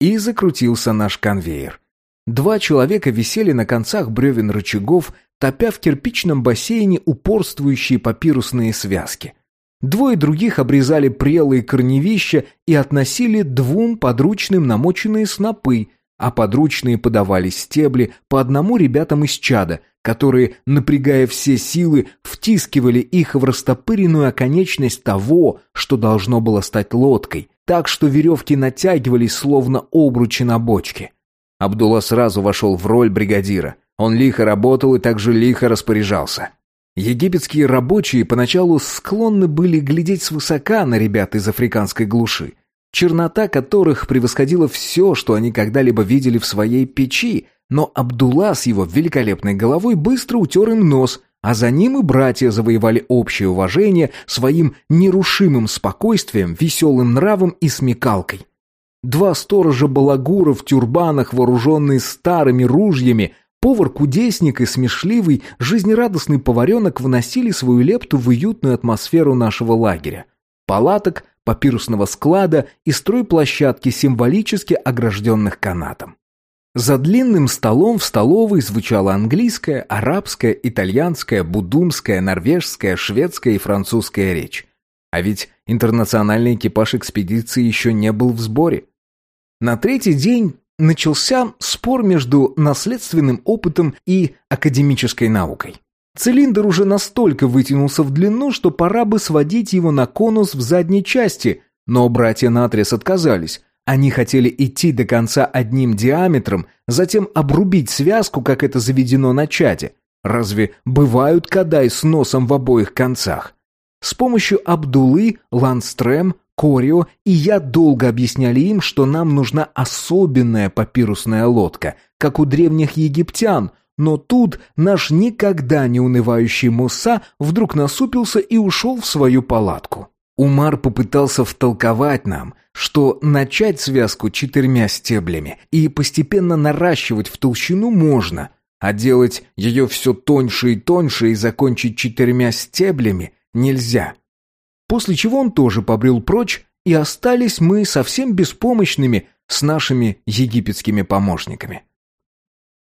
И закрутился наш конвейер. Два человека висели на концах бревен рычагов, топя в кирпичном бассейне упорствующие папирусные связки. Двое других обрезали прелые корневища и относили двум подручным намоченные снопы, а подручные подавали стебли по одному ребятам из чада, которые, напрягая все силы, втискивали их в растопыренную оконечность того, что должно было стать лодкой, так что веревки натягивались, словно обручи на бочке. Абдулла сразу вошел в роль бригадира. Он лихо работал и также лихо распоряжался. Египетские рабочие поначалу склонны были глядеть свысока на ребят из африканской глуши, чернота которых превосходила все, что они когда-либо видели в своей печи, но Абдулла с его великолепной головой быстро утер им нос, а за ним и братья завоевали общее уважение своим нерушимым спокойствием, веселым нравом и смекалкой. Два сторожа балагура в тюрбанах, вооруженные старыми ружьями, Повар-кудесник и смешливый, жизнерадостный поваренок вносили свою лепту в уютную атмосферу нашего лагеря. Палаток, папирусного склада и стройплощадки, символически огражденных канатом. За длинным столом в столовой звучала английская, арабская, итальянская, будумская, норвежская, шведская и французская речь. А ведь интернациональный экипаж экспедиции еще не был в сборе. На третий день начался спор между наследственным опытом и академической наукой. Цилиндр уже настолько вытянулся в длину, что пора бы сводить его на конус в задней части, но братья наотрез отказались. Они хотели идти до конца одним диаметром, затем обрубить связку, как это заведено на чаде. Разве бывают кадай с носом в обоих концах? С помощью Абдулы, Ланстрем, Корио и я долго объясняли им, что нам нужна особенная папирусная лодка, как у древних египтян, но тут наш никогда не унывающий Муса вдруг насупился и ушел в свою палатку. Умар попытался втолковать нам, что начать связку четырьмя стеблями и постепенно наращивать в толщину можно, а делать ее все тоньше и тоньше и закончить четырьмя стеблями нельзя. После чего он тоже побрел прочь, и остались мы совсем беспомощными с нашими египетскими помощниками.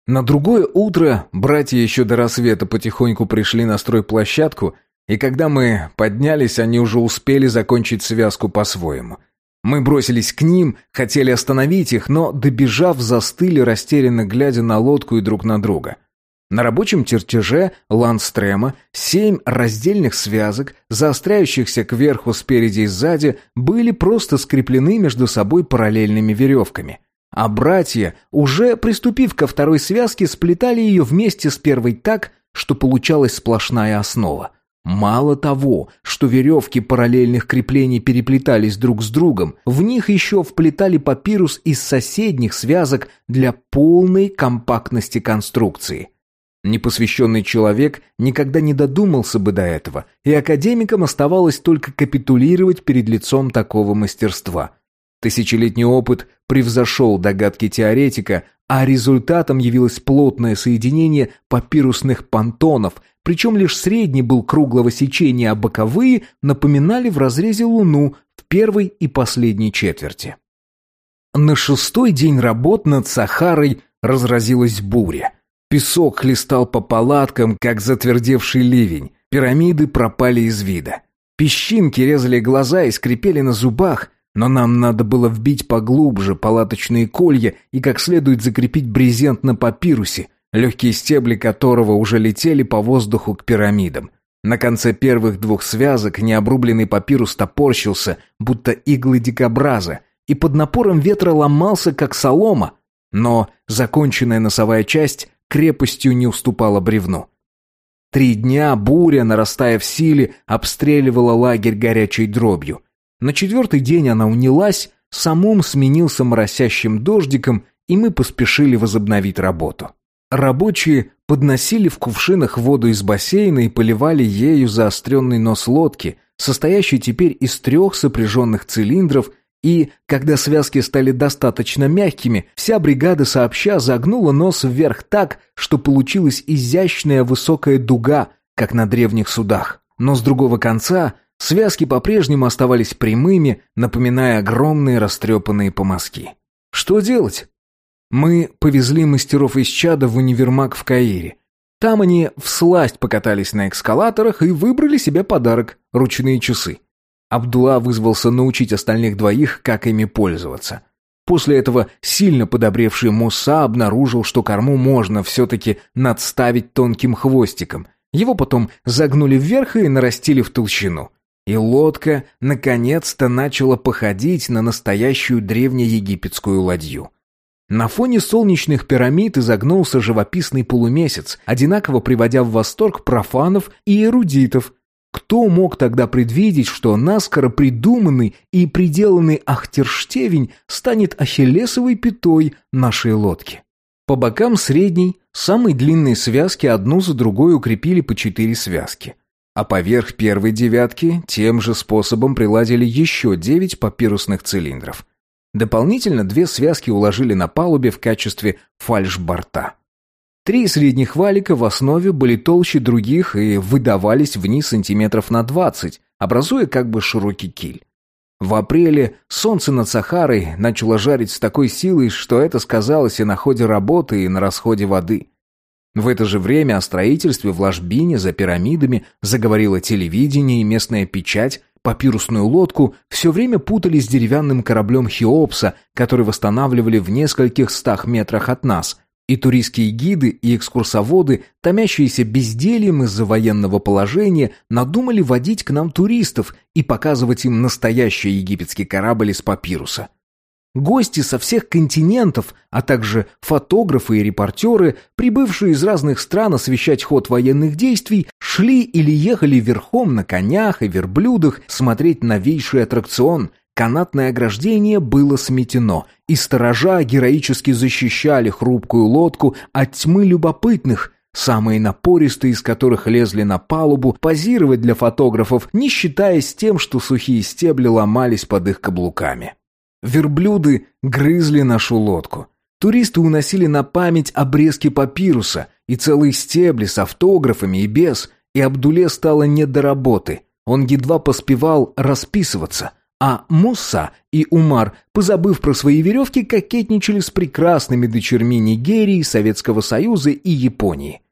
На другое утро братья еще до рассвета потихоньку пришли на стройплощадку, и когда мы поднялись, они уже успели закончить связку по-своему. Мы бросились к ним, хотели остановить их, но, добежав, застыли, растерянно глядя на лодку и друг на друга. На рабочем чертеже Ланстрема семь раздельных связок, заостряющихся кверху спереди и сзади, были просто скреплены между собой параллельными веревками. А братья, уже приступив ко второй связке, сплетали ее вместе с первой так, что получалась сплошная основа. Мало того, что веревки параллельных креплений переплетались друг с другом, в них еще вплетали папирус из соседних связок для полной компактности конструкции. Непосвященный человек никогда не додумался бы до этого, и академикам оставалось только капитулировать перед лицом такого мастерства. Тысячелетний опыт превзошел догадки теоретика, а результатом явилось плотное соединение папирусных понтонов, причем лишь средний был круглого сечения, а боковые напоминали в разрезе луну в первой и последней четверти. На шестой день работ над Сахарой разразилась буря – Песок хлестал по палаткам, как затвердевший ливень. Пирамиды пропали из вида. Песчинки резали глаза и скрипели на зубах, но нам надо было вбить поглубже палаточные колья и как следует закрепить брезент на папирусе, легкие стебли которого уже летели по воздуху к пирамидам. На конце первых двух связок необрубленный папирус топорщился, будто иглы дикобраза, и под напором ветра ломался, как солома. Но законченная носовая часть крепостью не уступала бревну. Три дня буря, нарастая в силе, обстреливала лагерь горячей дробью. На четвертый день она унялась, самум сменился моросящим дождиком, и мы поспешили возобновить работу. Рабочие подносили в кувшинах воду из бассейна и поливали ею заостренный нос лодки, состоящий теперь из трех сопряженных цилиндров и, когда связки стали достаточно мягкими, вся бригада сообща загнула нос вверх так, что получилась изящная высокая дуга, как на древних судах. Но с другого конца связки по-прежнему оставались прямыми, напоминая огромные растрепанные помазки. Что делать? Мы повезли мастеров из чада в универмаг в Каире. Там они всласть покатались на эскалаторах и выбрали себе подарок – ручные часы. Абдулла вызвался научить остальных двоих, как ими пользоваться. После этого сильно подобревший Муса обнаружил, что корму можно все-таки надставить тонким хвостиком. Его потом загнули вверх и нарастили в толщину. И лодка наконец-то начала походить на настоящую древнеегипетскую ладью. На фоне солнечных пирамид изогнулся живописный полумесяц, одинаково приводя в восторг профанов и эрудитов, кто мог тогда предвидеть, что наскоро придуманный и приделанный Ахтерштевень станет ахиллесовой пятой нашей лодки? По бокам средней, самой длинной связки одну за другой укрепили по четыре связки. А поверх первой девятки тем же способом приладили еще девять папирусных цилиндров. Дополнительно две связки уложили на палубе в качестве фальшборта. Три средних валика в основе были толще других и выдавались вниз сантиметров на двадцать, образуя как бы широкий киль. В апреле солнце над Сахарой начало жарить с такой силой, что это сказалось и на ходе работы, и на расходе воды. В это же время о строительстве в ложбине за пирамидами заговорило телевидение и местная печать, папирусную лодку все время путали с деревянным кораблем Хеопса, который восстанавливали в нескольких стах метрах от нас, и туристские гиды, и экскурсоводы, томящиеся бездельем из-за военного положения, надумали водить к нам туристов и показывать им настоящий египетский корабль из папируса. Гости со всех континентов, а также фотографы и репортеры, прибывшие из разных стран освещать ход военных действий, шли или ехали верхом на конях и верблюдах смотреть новейший аттракцион – Канатное ограждение было сметено, и сторожа героически защищали хрупкую лодку от тьмы любопытных, самые напористые из которых лезли на палубу позировать для фотографов, не считаясь тем, что сухие стебли ломались под их каблуками. Верблюды грызли нашу лодку. Туристы уносили на память обрезки папируса и целые стебли с автографами и без, и Абдуле стало не до работы. Он едва поспевал расписываться – а Мусса и Умар, позабыв про свои веревки, кокетничали с прекрасными дочерьми Нигерии, Советского Союза и Японии.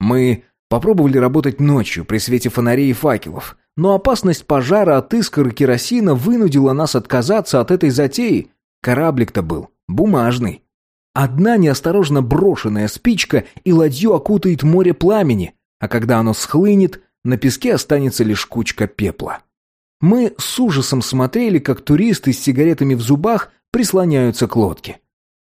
Мы попробовали работать ночью при свете фонарей и факелов, но опасность пожара от искр и керосина вынудила нас отказаться от этой затеи. Кораблик-то был бумажный. Одна неосторожно брошенная спичка, и ладью окутает море пламени, а когда оно схлынет, на песке останется лишь кучка пепла. Мы с ужасом смотрели, как туристы с сигаретами в зубах прислоняются к лодке.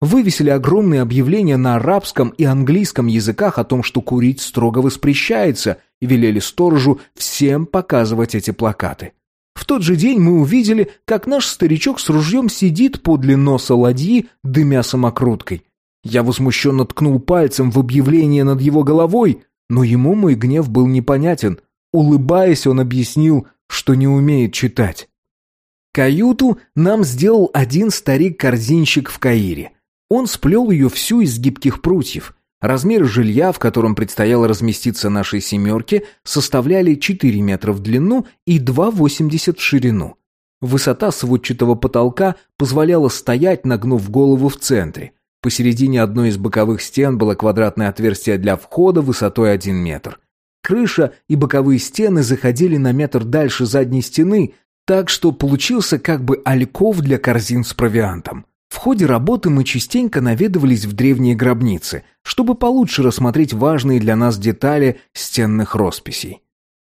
Вывесили огромные объявления на арабском и английском языках о том, что курить строго воспрещается, и велели сторожу всем показывать эти плакаты. В тот же день мы увидели, как наш старичок с ружьем сидит подле носа ладьи, дымя самокруткой. Я возмущенно ткнул пальцем в объявление над его головой, но ему мой гнев был непонятен. Улыбаясь, он объяснил, что не умеет читать. Каюту нам сделал один старик-корзинщик в Каире. Он сплел ее всю из гибких прутьев. Размеры жилья, в котором предстояло разместиться нашей семерке, составляли 4 метра в длину и 2,80 в ширину. Высота сводчатого потолка позволяла стоять, нагнув голову в центре. Посередине одной из боковых стен было квадратное отверстие для входа высотой 1 метр. Крыша и боковые стены заходили на метр дальше задней стены, так что получился как бы альков для корзин с провиантом. В ходе работы мы частенько наведывались в древние гробницы, чтобы получше рассмотреть важные для нас детали стенных росписей.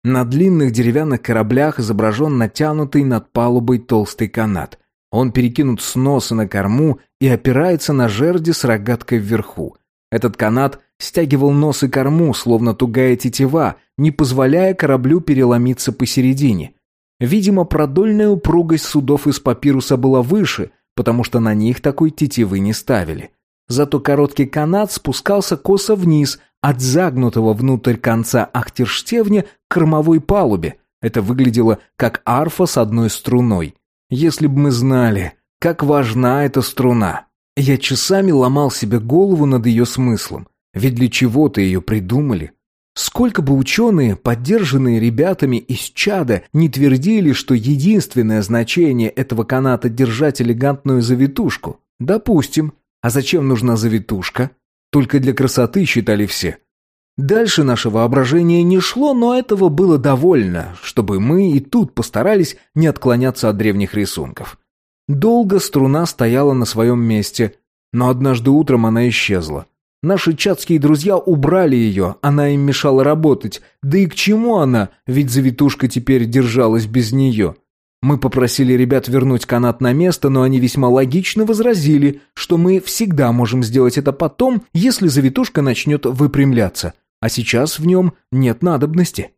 На длинных деревянных кораблях изображен натянутый над палубой толстый канат. Он перекинут с носа на корму и опирается на жерди с рогаткой вверху. Этот канат стягивал нос и корму, словно тугая тетива, не позволяя кораблю переломиться посередине. Видимо, продольная упругость судов из папируса была выше – потому что на них такой тетивы не ставили. Зато короткий канат спускался косо вниз, от загнутого внутрь конца ахтерштевня к кормовой палубе. Это выглядело как арфа с одной струной. Если бы мы знали, как важна эта струна. Я часами ломал себе голову над ее смыслом. Ведь для чего-то ее придумали. Сколько бы ученые, поддержанные ребятами из чада, не твердили, что единственное значение этого каната держать элегантную завитушку. Допустим. А зачем нужна завитушка? Только для красоты считали все. Дальше наше воображение не шло, но этого было довольно, чтобы мы и тут постарались не отклоняться от древних рисунков. Долго струна стояла на своем месте, но однажды утром она исчезла. Наши чатские друзья убрали ее, она им мешала работать. Да и к чему она, ведь завитушка теперь держалась без нее. Мы попросили ребят вернуть канат на место, но они весьма логично возразили, что мы всегда можем сделать это потом, если завитушка начнет выпрямляться, а сейчас в нем нет надобности.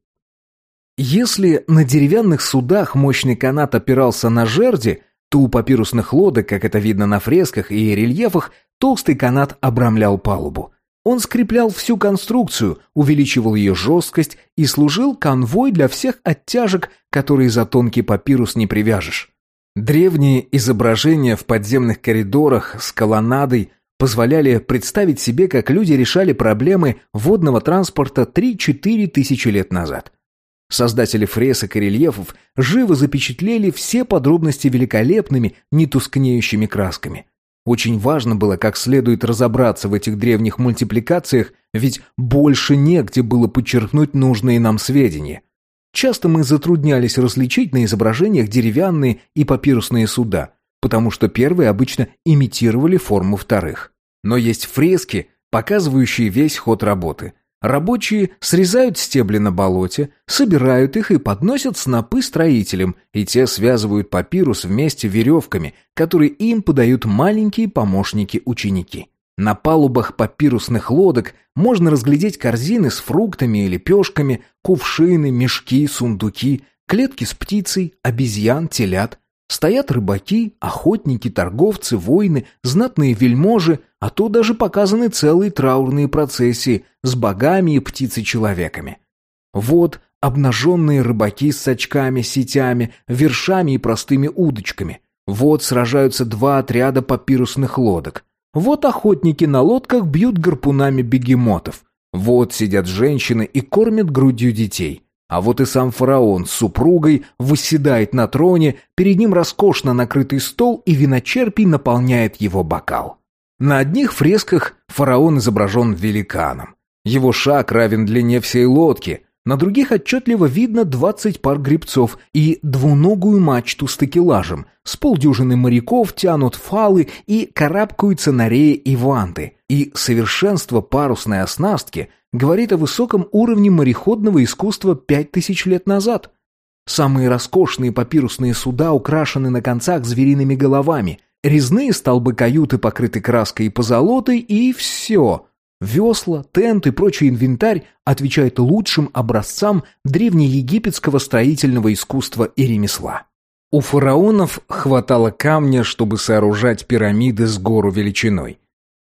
Если на деревянных судах мощный канат опирался на жерди, то у папирусных лодок, как это видно на фресках и рельефах, Толстый канат обрамлял палубу. Он скреплял всю конструкцию, увеличивал ее жесткость и служил конвой для всех оттяжек, которые за тонкий папирус не привяжешь. Древние изображения в подземных коридорах с колоннадой позволяли представить себе, как люди решали проблемы водного транспорта 3-4 тысячи лет назад. Создатели фресок и рельефов живо запечатлели все подробности великолепными, нетускнеющими красками. Очень важно было как следует разобраться в этих древних мультипликациях, ведь больше негде было подчеркнуть нужные нам сведения. Часто мы затруднялись различить на изображениях деревянные и папирусные суда, потому что первые обычно имитировали форму вторых. Но есть фрески, показывающие весь ход работы – Рабочие срезают стебли на болоте, собирают их и подносят снопы строителям, и те связывают папирус вместе веревками, которые им подают маленькие помощники-ученики. На палубах папирусных лодок можно разглядеть корзины с фруктами и лепешками, кувшины, мешки, сундуки, клетки с птицей, обезьян, телят. Стоят рыбаки, охотники, торговцы, воины, знатные вельможи, а то даже показаны целые траурные процессии с богами и птицей-человеками. Вот обнаженные рыбаки с сачками, сетями, вершами и простыми удочками. Вот сражаются два отряда папирусных лодок. Вот охотники на лодках бьют гарпунами бегемотов. Вот сидят женщины и кормят грудью детей. А вот и сам фараон с супругой восседает на троне, перед ним роскошно накрытый стол, и виночерпий наполняет его бокал. На одних фресках фараон изображен великаном. Его шаг равен длине всей лодки. На других отчетливо видно 20 пар грибцов и двуногую мачту с такелажем. С полдюжины моряков тянут фалы и карабкаются на рее и ванты. И совершенство парусной оснастки говорит о высоком уровне мореходного искусства 5000 лет назад. Самые роскошные папирусные суда украшены на концах звериными головами. Резные столбы каюты покрыты краской и позолотой, и все – Весла, тент и прочий инвентарь отвечают лучшим образцам древнеегипетского строительного искусства и ремесла. У фараонов хватало камня, чтобы сооружать пирамиды с гору величиной.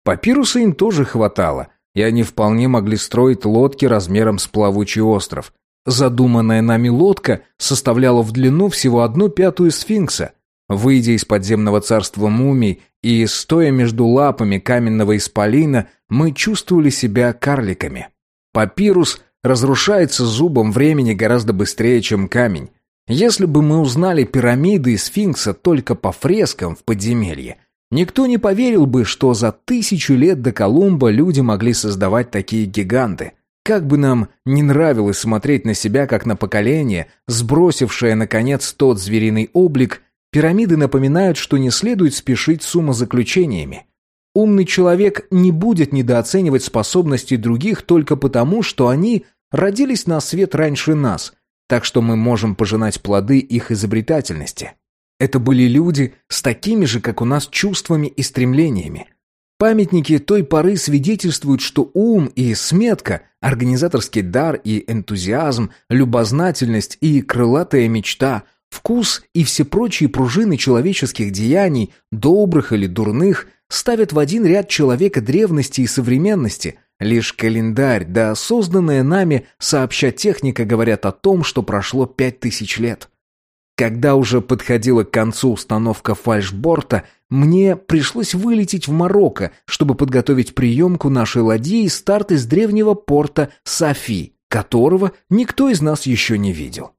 Папируса им тоже хватало, и они вполне могли строить лодки размером с плавучий остров. Задуманная нами лодка составляла в длину всего одну пятую сфинкса – Выйдя из подземного царства мумий и стоя между лапами каменного исполина, мы чувствовали себя карликами. Папирус разрушается зубом времени гораздо быстрее, чем камень. Если бы мы узнали пирамиды и сфинкса только по фрескам в подземелье, никто не поверил бы, что за тысячу лет до Колумба люди могли создавать такие гиганты. Как бы нам не нравилось смотреть на себя, как на поколение, сбросившее, наконец, тот звериный облик – Пирамиды напоминают, что не следует спешить с умозаключениями. Умный человек не будет недооценивать способности других только потому, что они родились на свет раньше нас, так что мы можем пожинать плоды их изобретательности. Это были люди с такими же, как у нас, чувствами и стремлениями. Памятники той поры свидетельствуют, что ум и сметка, организаторский дар и энтузиазм, любознательность и крылатая мечта – Вкус и все прочие пружины человеческих деяний, добрых или дурных, ставят в один ряд человека древности и современности. Лишь календарь, да созданная нами сообща техника говорят о том, что прошло пять тысяч лет. Когда уже подходила к концу установка фальшборта, мне пришлось вылететь в Марокко, чтобы подготовить приемку нашей ладьи и старт из древнего порта Софи, которого никто из нас еще не видел.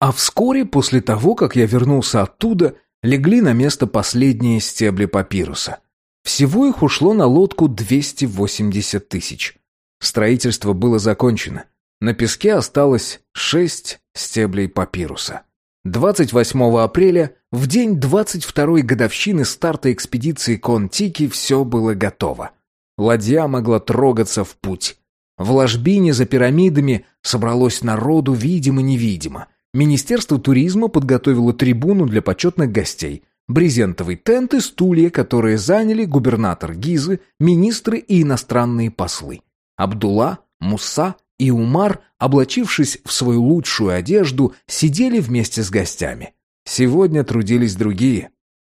А вскоре после того, как я вернулся оттуда, легли на место последние стебли папируса. Всего их ушло на лодку 280 тысяч. Строительство было закончено. На песке осталось шесть стеблей папируса. 28 апреля, в день 22-й годовщины старта экспедиции Контики, все было готово. Ладья могла трогаться в путь. В ложбине за пирамидами собралось народу видимо-невидимо – Министерство туризма подготовило трибуну для почетных гостей, брезентовый тент и стулья, которые заняли губернатор Гизы, министры и иностранные послы. Абдулла, Муса и Умар, облачившись в свою лучшую одежду, сидели вместе с гостями. Сегодня трудились другие.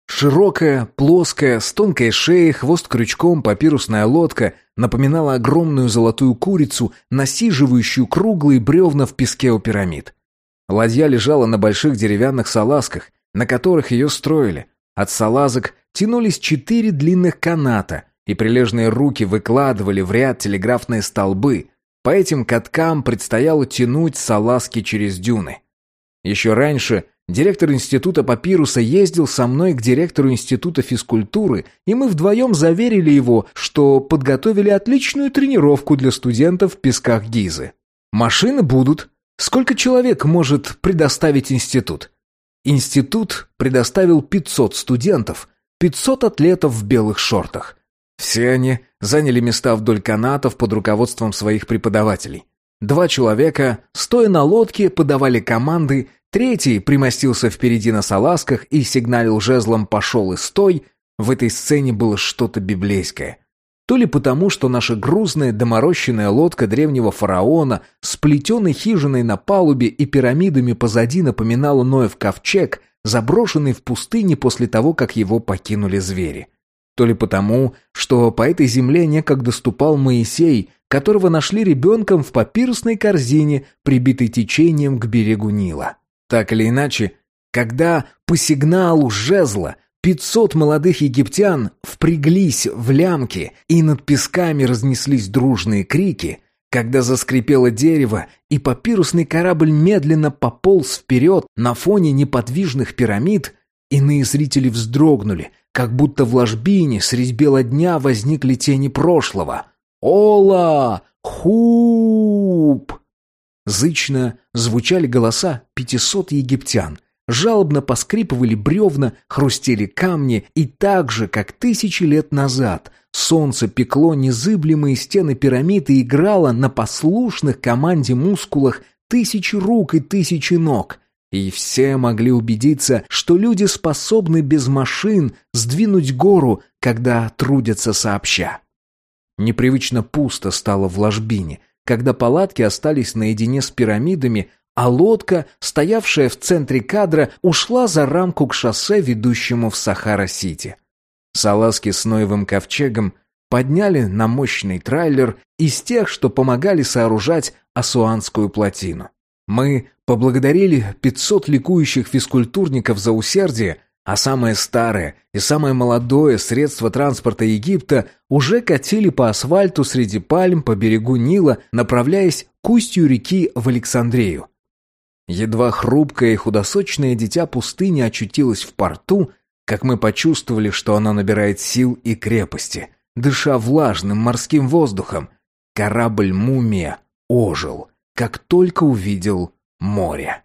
Широкая, плоская, с тонкой шеей, хвост крючком, папирусная лодка напоминала огромную золотую курицу, насиживающую круглые бревна в песке у пирамид. Ладья лежала на больших деревянных салазках, на которых ее строили. От салазок тянулись четыре длинных каната, и прилежные руки выкладывали в ряд телеграфные столбы. По этим каткам предстояло тянуть салазки через дюны. Еще раньше директор института папируса ездил со мной к директору института физкультуры, и мы вдвоем заверили его, что подготовили отличную тренировку для студентов в песках Гизы. Машины будут, Сколько человек может предоставить институт? Институт предоставил 500 студентов, 500 атлетов в белых шортах. Все они заняли места вдоль канатов под руководством своих преподавателей. Два человека, стоя на лодке, подавали команды, третий примостился впереди на салазках и сигналил жезлом «пошел и стой». В этой сцене было что-то библейское. То ли потому, что наша грузная доморощенная лодка древнего фараона с плетеной хижиной на палубе и пирамидами позади напоминала Ноев ковчег, заброшенный в пустыне после того, как его покинули звери. То ли потому, что по этой земле некогда ступал Моисей, которого нашли ребенком в папирусной корзине, прибитой течением к берегу Нила. Так или иначе, когда по сигналу жезла Пятьсот молодых египтян впряглись в лямки, и над песками разнеслись дружные крики, когда заскрипело дерево, и папирусный корабль медленно пополз вперед на фоне неподвижных пирамид, иные зрители вздрогнули, как будто в ложбине средь бела дня возникли тени прошлого. «Ола! Хуп!» Зычно звучали голоса пятисот египтян. Жалобно поскрипывали бревна, хрустели камни, и так же, как тысячи лет назад, солнце пекло незыблемые стены пирамид и играло на послушных команде мускулах тысячи рук и тысячи ног. И все могли убедиться, что люди способны без машин сдвинуть гору, когда трудятся сообща. Непривычно пусто стало в ложбине, когда палатки остались наедине с пирамидами, а лодка, стоявшая в центре кадра, ушла за рамку к шоссе, ведущему в Сахара-Сити. Салазки с Ноевым ковчегом подняли на мощный трейлер из тех, что помогали сооружать Асуанскую плотину. Мы поблагодарили 500 ликующих физкультурников за усердие, а самое старое и самое молодое средство транспорта Египта уже катили по асфальту среди пальм по берегу Нила, направляясь к устью реки в Александрию. Едва хрупкое и худосочное дитя пустыни очутилось в порту, как мы почувствовали, что оно набирает сил и крепости. Дыша влажным морским воздухом, корабль «Мумия» ожил, как только увидел море.